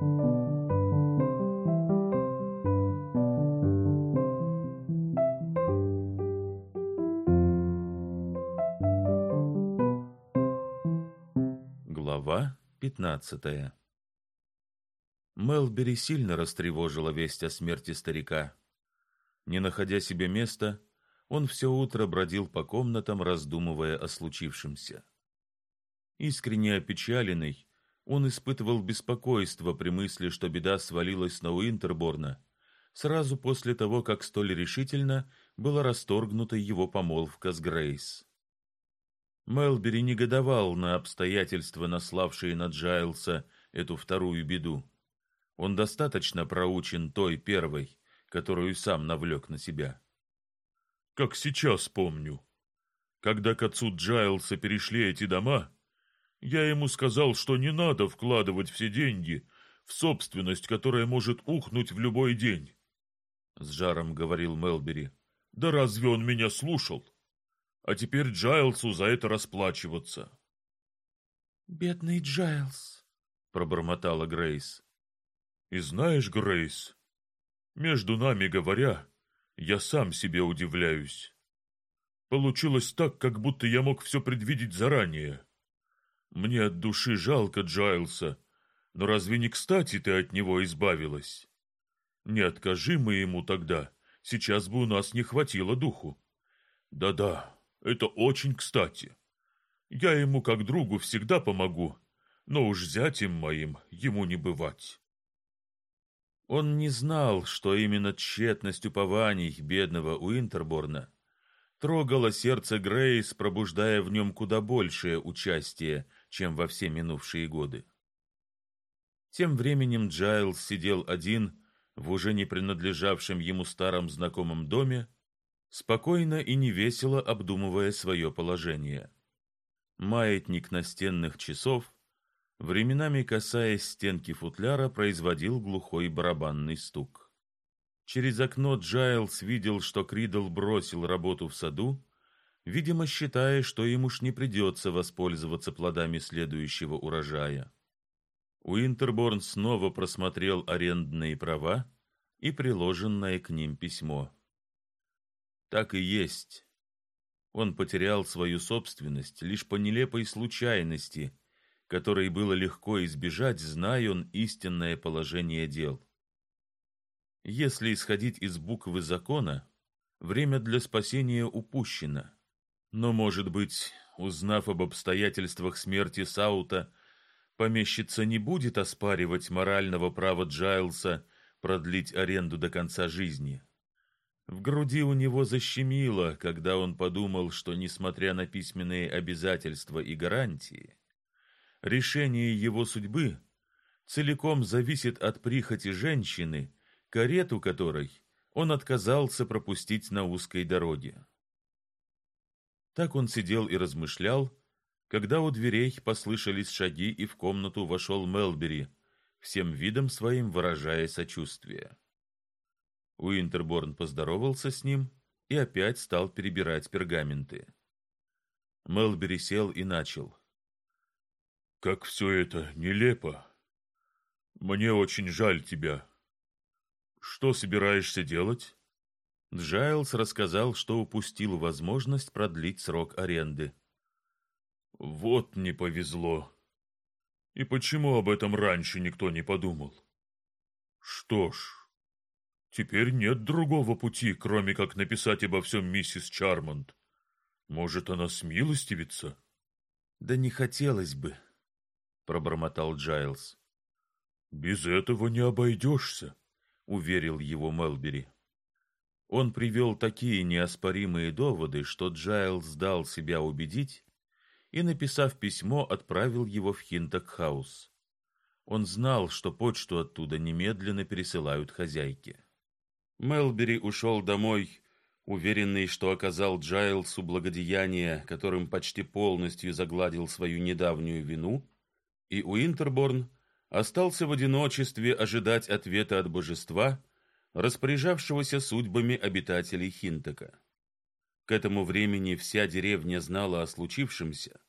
Глава пятнадцатая Мелбери сильно растревожила весть о смерти старика. Не находя себе места, он все утро бродил по комнатам, раздумывая о случившемся. Искренне опечаленный, он испытывал беспокойство при мысли, что беда свалилась на Уинтерборна сразу после того, как столь решительно была расторгнута его помолвка с Грейс. Мелбери негодовал на обстоятельства, наславшие на Джайлса эту вторую беду. Он достаточно проучен той первой, которую сам навлек на себя. Как сейчас помню. Когда к отцу Джайлса перешли эти дома, я ему сказал, что не надо вкладывать все деньги в собственность, которая может ухнуть в любой день. С жаром говорил Мелбери. Да разве он меня слушал? А теперь Джайлсу за это расплачиваться. Бедный Джайлс, пробормотала Грейс. И знаешь, Грейс, между нами говоря, я сам себе удивляюсь. Получилось так, как будто я мог все предвидеть заранее. Мне от души жалко Джайлса, но разве не кстати ты от него избавилась? Не откажи мы ему тогда, сейчас бы у нас не хватило духу. Да-да, это очень кстати. Я ему как другу всегда помогу, но уж зятем моим ему не бывать. Он не знал, что именно тщетность упований бедного Уинтерборна трогала сердце Грейс, пробуждая в нем куда большее участие, чем во все минувшие годы. Тем временем Джайлс сидел один в уже не принадлежавшем ему старом знакомом доме, спокойно и невесело обдумывая свое положение. Маятник настенных часов, временами касаясь стенки футляра, производил глухой барабанный стук. Через окно Джайлс видел, что Кридл бросил работу в саду, видимо, считая, что ему уж не придется воспользоваться плодами следующего урожая. Уинтерборн снова просмотрел арендные права и приложенное к ним письмо. Так и есть. Он потерял свою собственность лишь по нелепой случайности, которой было легко избежать, зная он истинное положение дел. Если исходить из буквы закона, время для спасения упущено. Но, может быть, узнав об обстоятельствах смерти Саута, помещица не будет оспаривать морального права Джайлса продлить аренду до конца жизни. В груди у него защемило, когда он подумал, что, несмотря на письменные обязательства и гарантии, решение его судьбы целиком зависит от прихоти женщины, карету которой он отказался пропустить на узкой дороге. Так он сидел и размышлял, когда у дверей послышались шаги и в комнату вошел Мелбери, всем видом своим выражая сочувствие. Уинтерборн поздоровался с ним и опять стал перебирать пергаменты. Мелбери сел и начал. «Как все это нелепо! Мне очень жаль тебя. Что собираешься делать?» Джайлс рассказал, что упустил возможность продлить срок аренды. «Вот не повезло. И почему об этом раньше никто не подумал? Что ж, Теперь нет другого пути, кроме как написать обо всем миссис Чармонт. Может, она смилостивится? Да не хотелось бы, пробормотал Джайлс. Без этого не обойдешься, уверил его Мелбери. Он привел такие неоспоримые доводы, что Джайлс дал себя убедить и, написав письмо, отправил его в Хинтокхаус. Он знал, что почту оттуда немедленно пересылают хозяйке. Мелбери ушел домой, уверенный, что оказал Джайлсу благодеяние, которым почти полностью загладил свою недавнюю вину, и Уинтерборн остался в одиночестве ожидать ответа от божества, распоряжавшегося судьбами обитателей Хинтека. К этому времени вся деревня знала о случившемся,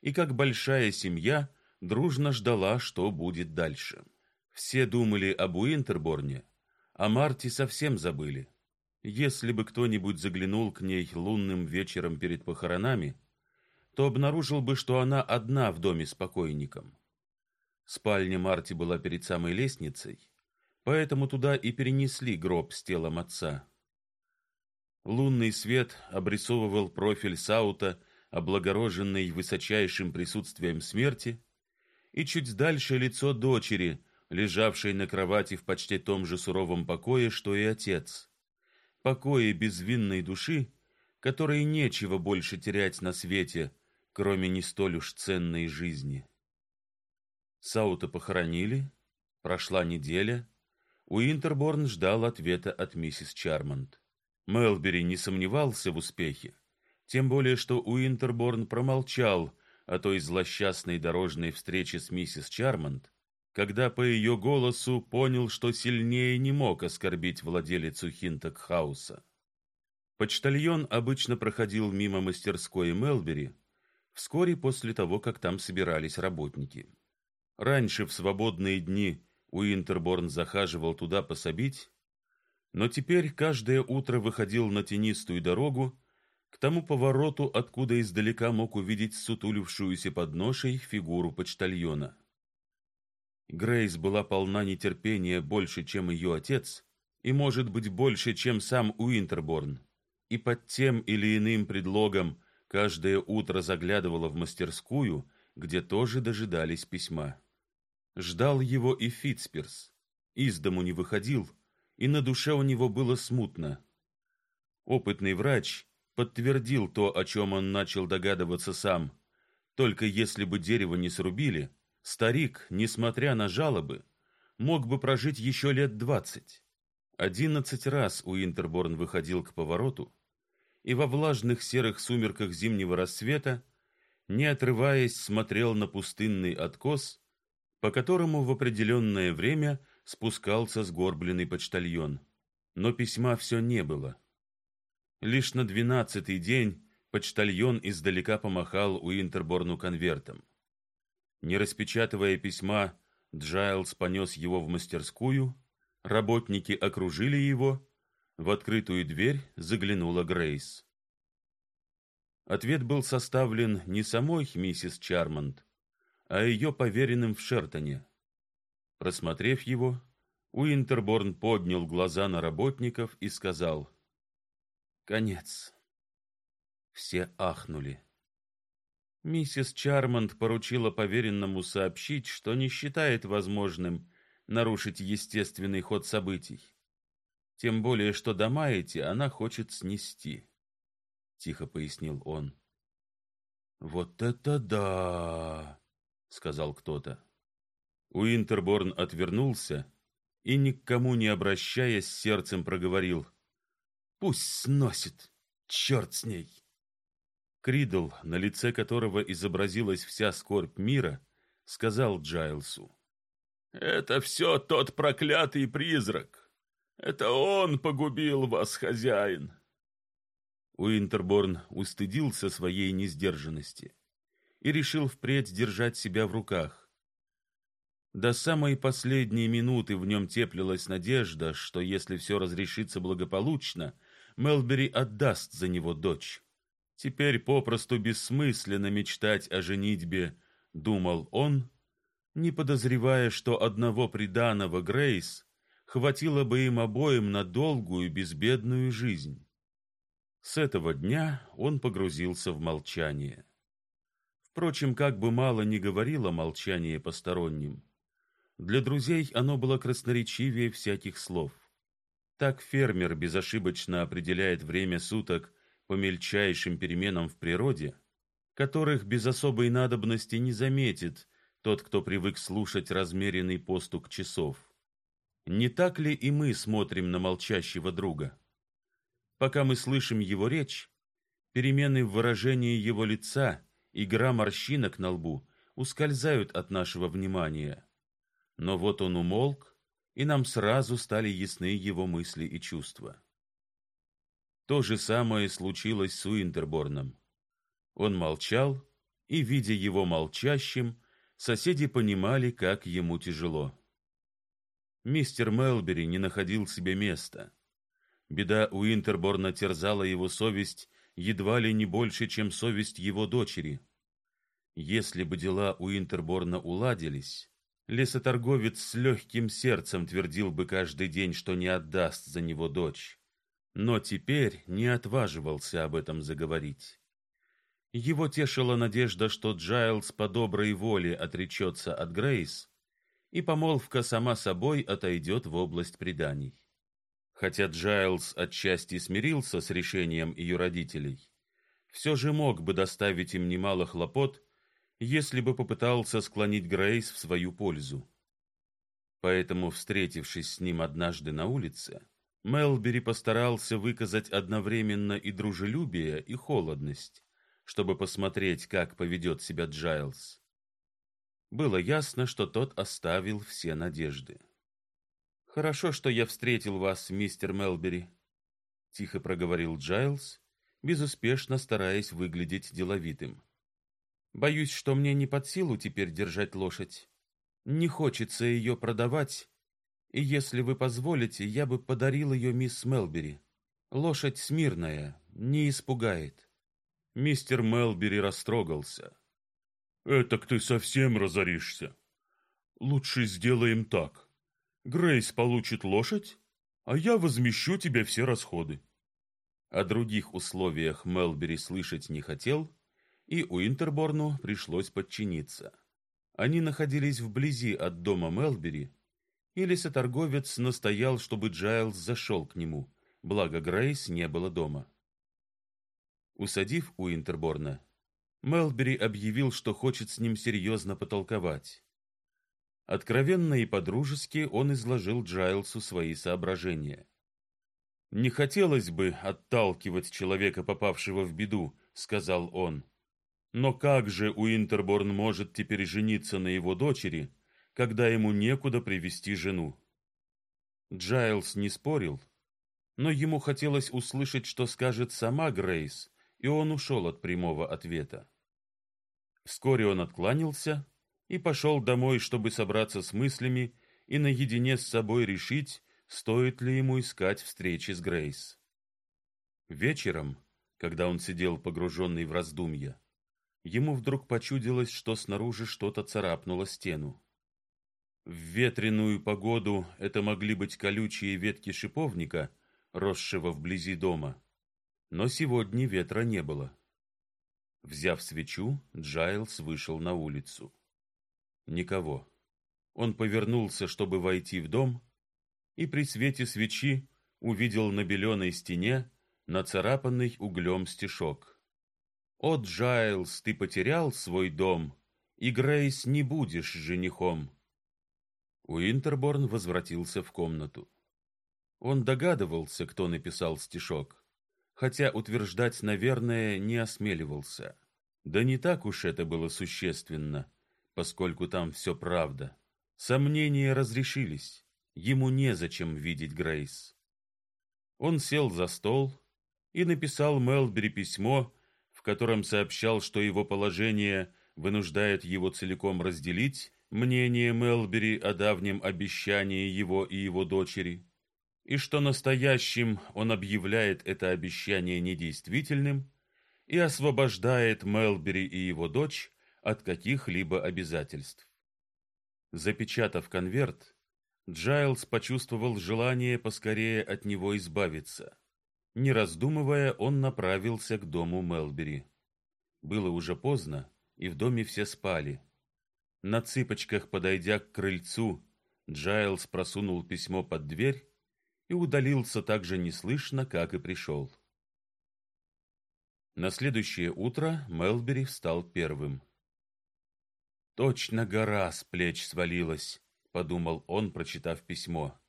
и как большая семья дружно ждала, что будет дальше. Все думали об Уинтерборне, а Марти совсем забыли. Если бы кто-нибудь заглянул к ней лунным вечером перед похоронами, то обнаружил бы, что она одна в доме с покойником. Спальня Марти была перед самой лестницей, поэтому туда и перенесли гроб с телом отца. Лунный свет обрисовывал профиль Саута, облагороженный высочайшим присутствием смерти, и чуть дальше лицо дочери, лежавшей на кровати в почти том же суровом покое, что и отец. Покое безвинной души, которой нечего больше терять на свете, кроме не столь уж ценной жизни. Саута похоронили, прошла неделя, Уинтерборн ждал ответа от миссис Чармонт. Мелбери не сомневался в успехе, тем более что Уинтерборн промолчал о той злосчастной дорожной встрече с миссис Чармонт, когда по ее голосу понял, что сильнее не мог оскорбить владелицу Хинток-хауса. Почтальон обычно проходил мимо мастерской Мелбери вскоре после того, как там собирались работники. Раньше в свободные дни Уинтерборн захаживал туда пособить, но теперь каждое утро выходил на тенистую дорогу к тому повороту, откуда издалека мог увидеть сутулившуюся под ношей фигуру почтальона. Грейс была полна нетерпения больше, чем ее отец, и, может быть, больше, чем сам Уинтерборн, и под тем или иным предлогом каждое утро заглядывала в мастерскую, где тоже дожидались письма. Ждал его и Фитцперс. Из дому не выходил, и на душе у него было смутно. Опытный врач подтвердил то, о чем он начал догадываться сам. Только если бы дерево не срубили, старик, несмотря на жалобы, мог бы прожить еще лет двадцать. Одиннадцать раз Уинтерборн выходил к повороту, и во влажных серых сумерках зимнего рассвета, не отрываясь, смотрел на пустынный откос, по которому в определенное время спускался сгорбленный почтальон. Но письма все не было. Лишь на двенадцатый день почтальон издалека помахал у Интерборну конвертом. Не распечатывая письма, Джайлс понес его в мастерскую, работники окружили его, в открытую дверь заглянула Грейс. Ответ был составлен не самой миссис Чармонт, а ее поверенным в Шертоне. Просмотрев его, Уинтерборн поднял глаза на работников и сказал: "Конец". Все ахнули. Миссис Чармонт поручила поверенному сообщить, что не считает возможным нарушить естественный ход событий. Тем более, что дома эти она хочет снести, тихо пояснил он. Вот это да, сказал кто-то. Уинтерборн отвернулся и никому не обращаясь, сердцем проговорил: "Пусть сносит, черт с ней". Кридл, на лице которого изобразилась вся скорбь мира, сказал Джайлсу: "Это все тот проклятый призрак. Это он погубил вас, хозяин". Уинтерборн устыдился своей несдержанности и решил впредь держать себя в руках. До самой последней минуты в нем теплилась надежда, что если все разрешится благополучно, Мелбери отдаст за него дочь. Теперь попросту бессмысленно мечтать о женитьбе, думал он, не подозревая, что одного приданого Грейс хватило бы им обоим на долгую безбедную жизнь. С этого дня он погрузился в молчание. Впрочем, как бы мало ни говорило молчание посторонним, для друзей оно было красноречивее всяких слов. Так фермер безошибочно определяет время суток по мельчайшим переменам в природе, которых без особой надобности не заметит тот, кто привык слушать размеренный постук часов. Не так ли и мы смотрим на молчащего друга? Пока мы слышим его речь, перемены в выражении его лица, игра морщинок на лбу ускользают от нашего внимания. Но вот он умолк, и нам сразу стали ясны его мысли и чувства. То же самое случилось с Уинтерборном. Он молчал, и, видя его молчащим, соседи понимали, как ему тяжело. Мистер Мелбери не находил себе места. Беда у Интерборна терзала его совесть едва ли не больше, чем совесть его дочери. Если бы дела у Интерборна уладились, лесоторговец с легким сердцем твердил бы каждый день, что не отдаст за него дочь. Но теперь не отваживался об этом заговорить. Его тешила надежда, что Джайлс по доброй воле отречется от Грейс, и помолвка сама собой отойдет в область преданий. Хотя Джайлс отчасти смирился с решением ее родителей, все же мог бы доставить им немало хлопот, если бы попытался склонить Грейс в свою пользу. Поэтому, встретившись с ним однажды на улице, Мелбери постарался выказать одновременно и дружелюбие, и холодность, чтобы посмотреть, как поведет себя Джайлс. Было ясно, что тот оставил все надежды. Хорошо, что я встретил вас, мистер Мелбери, тихо проговорил Джайлс, безуспешно стараясь выглядеть деловитым. Боюсь, что мне не под силу теперь держать лошадь. Не хочется ее продавать, и если вы позволите, я бы подарил ее мисс Мелбери. Лошадь смирная, не испугает. Мистер Мелбери растрогался. Этак ты совсем разоришься. Лучше сделаем так. Грейс получит лошадь, а я возмещу тебе все расходы. О других условиях Мелбери слышать не хотел, и Уинтерборну пришлось подчиниться. Они находились вблизи от дома Мелбери, и лесоторговец настоял, чтобы Джайлз зашел к нему, благо Грейс не было дома. Усадив Уинтерборна, Мелбери объявил, что хочет с ним серьезно потолковать. Откровенно и по-дружески он изложил Джайлсу свои соображения. Не хотелось бы отталкивать человека, попавшего в беду, сказал он. Но как же Уинтерборн может теперь жениться на его дочери, когда ему некуда привести жену? Джайлс не спорил, но ему хотелось услышать, что скажет сама Грейс, и он ушел от прямого ответа. Вскоре он откланялся и пошел домой, чтобы собраться с мыслями и наедине с собой решить, стоит ли ему искать встречи с Грейс. Вечером, когда он сидел погруженный в раздумья, ему вдруг почудилось, что снаружи что-то царапнуло стену. В ветреную погоду это могли быть колючие ветки шиповника, росшего вблизи дома, но сегодня ветра не было. Взяв свечу, Джайлс вышел на улицу. Никого. Он повернулся, чтобы войти в дом, и при свете свечи увидел на беленой стене нацарапанный углем стишок. «О, Джайлс, ты потерял свой дом, и, Грейс, не будешь женихом». Уинтерборн возвратился в комнату. Он догадывался, кто написал стишок, хотя утверждать, наверное, не осмеливался. Да не так уж это было существенно поскольку там все правда. Сомнения разрешились. Ему незачем видеть Грейс. Он сел за стол и написал Мелбери письмо, в котором сообщал, что его положение вынуждает его целиком разделить мнение Мелбери о давнем обещании его и его дочери, и что настоящим он объявляет это обещание недействительным и освобождает Мелбери и его дочь от каких-либо обязательств. Запечатав конверт, Джайлс почувствовал желание поскорее от него избавиться. Не раздумывая, он направился к дому Мелбери. Было уже поздно, и в доме все спали. На цыпочках, подойдя к крыльцу, Джайлс просунул письмо под дверь и удалился так же неслышно, как и пришел. На следующее утро Мелбери встал первым. Точно гора с плеч свалилась, подумал он, прочитав письмо.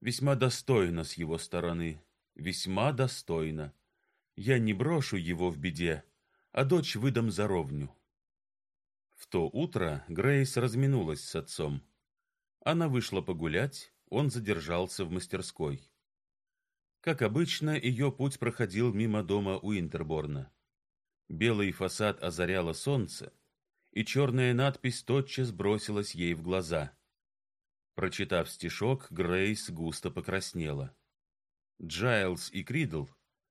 Весьма достойно с его стороны, весьма достойно. Я не брошу его в беде, а дочь выдам за ровню. В то утро Грейс разминулась с отцом. Она вышла погулять, он задержался в мастерской. Как обычно, ее путь проходил мимо дома Уинтерборна. Белый фасад озаряло солнце, и черная надпись тотчас бросилась ей в глаза. Прочитав стишок, Грейс густо покраснела. Джайлс и Кридл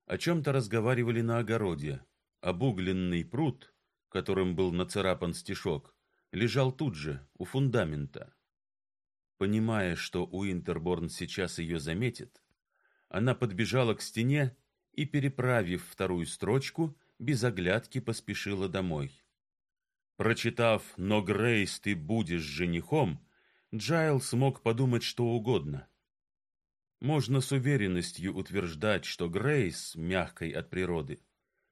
о чем-то разговаривали на огороде. Обугленный прут, которым был нацарапан стишок, лежал тут же, у фундамента. Понимая, что Уинтерборн сейчас ее заметит, она подбежала к стене и, переправив вторую строчку, без оглядки поспешила домой. Прочитав «Но, Грейс, ты будешь женихом», Джайл смог подумать что угодно. Можно с уверенностью утверждать, что Грейс, мягкой от природы,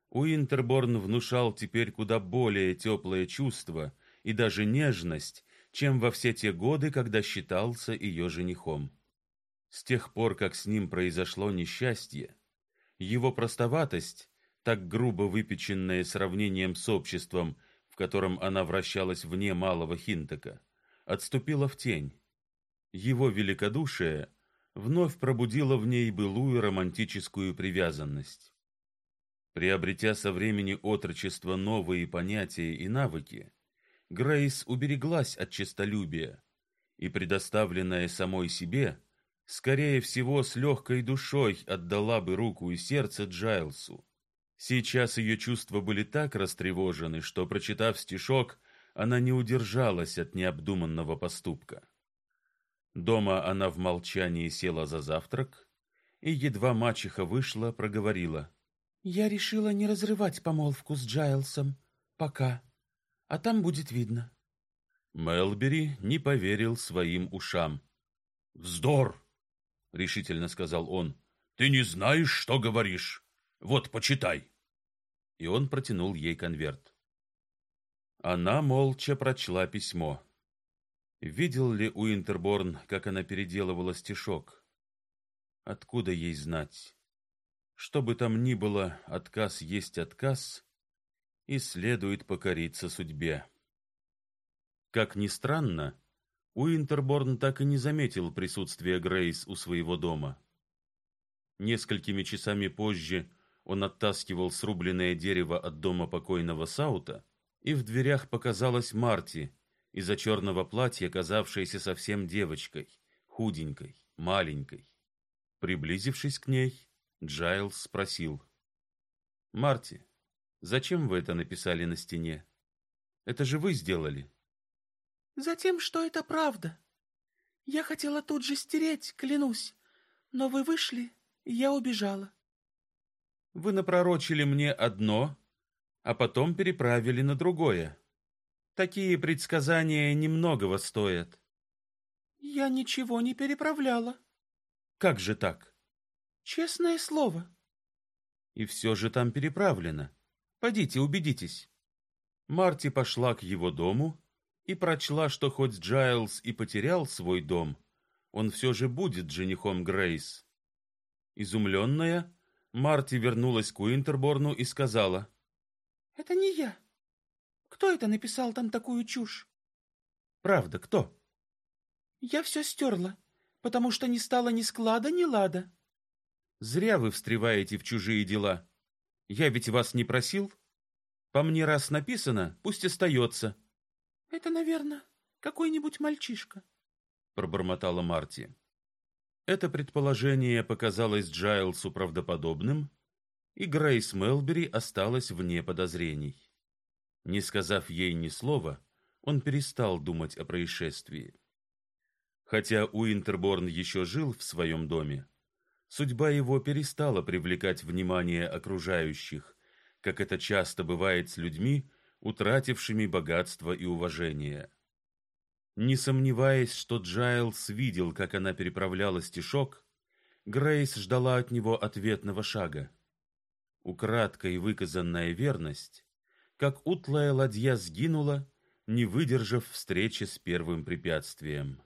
Уинтерборн внушал теперь куда более теплое чувство и даже нежность, чем во все те годы, когда считался ее женихом. С тех пор, как с ним произошло несчастье, его простоватость, так грубо выпеченная сравнением с обществом, в котором она вращалась вне малого Хинтека, отступила в тень. Его великодушие вновь пробудило в ней былую романтическую привязанность. Приобретя со времени отрочества новые понятия и навыки, Грейс убереглась от честолюбия и, предоставленная самой себе, скорее всего, с легкой душой отдала бы руку и сердце Джайлсу. Сейчас ее чувства были так растревожены, что, прочитав стишок, она не удержалась от необдуманного поступка. Дома она в молчании села за завтрак, и едва мачеха вышла, проговорила: "Я решила не разрывать помолвку с Джайлсом пока, а там будет видно". Мелбери не поверил своим ушам. "Вздор", решительно сказал он. "Ты не знаешь, что говоришь. Вот, почитай". И он протянул ей конверт. Она молча прочла письмо. Видел ли Уинтерборн, как она переделывала стишок? Откуда ей знать? Что бы там ни было, отказ есть отказ, и следует покориться судьбе. Как ни странно, Уинтерборн так и не заметил присутствия Грейс у своего дома. Несколькими часами позже он оттаскивал срубленное дерево от дома покойного Саута, и в дверях показалась Марти, из-за черного платья казавшаяся совсем девочкой, худенькой, маленькой. Приблизившись к ней, Джайлс спросил: "Марти, зачем вы это написали на стене? Это же вы сделали?" "Затем, что это правда. Я хотела тут же стереть, клянусь, но вы вышли, и я убежала". Вы напророчили мне одно, а потом переправили на другое. Такие предсказания немногого стоят. Я ничего не переправляла. Как же так? Честное слово. И все же там переправлено. Пойдите, убедитесь. Марти пошла к его дому и прочла, что хоть Джайлс и потерял свой дом, он все же будет женихом Грейс. Изумленная, Марти вернулась к Уинтерборну и сказала: "Это не я. Кто это написал там такую чушь?" "Правда, кто?" "Я все стерла, потому что не стало ни склада, ни лада." "Зря вы встреваете в чужие дела. Я ведь вас не просил. По мне раз написано, пусть остается». "Это, наверное, какой-нибудь мальчишка", пробормотала Марти. Это предположение показалось Джайлсу правдоподобным, и Грейс Мелбери осталась вне подозрений. Не сказав ей ни слова, он перестал думать о происшествии. Хотя Уинтерборн еще жил в своем доме, судьба его перестала привлекать внимание окружающих, как это часто бывает с людьми, утратившими богатство и уважение. Не сомневаясь, что Джайлс видел, как она переправляла стишок, Грейс ждала от него ответного шага. Украдкой выказанная верность, как утлая ладья сгинула, не выдержав встречи с первым препятствием.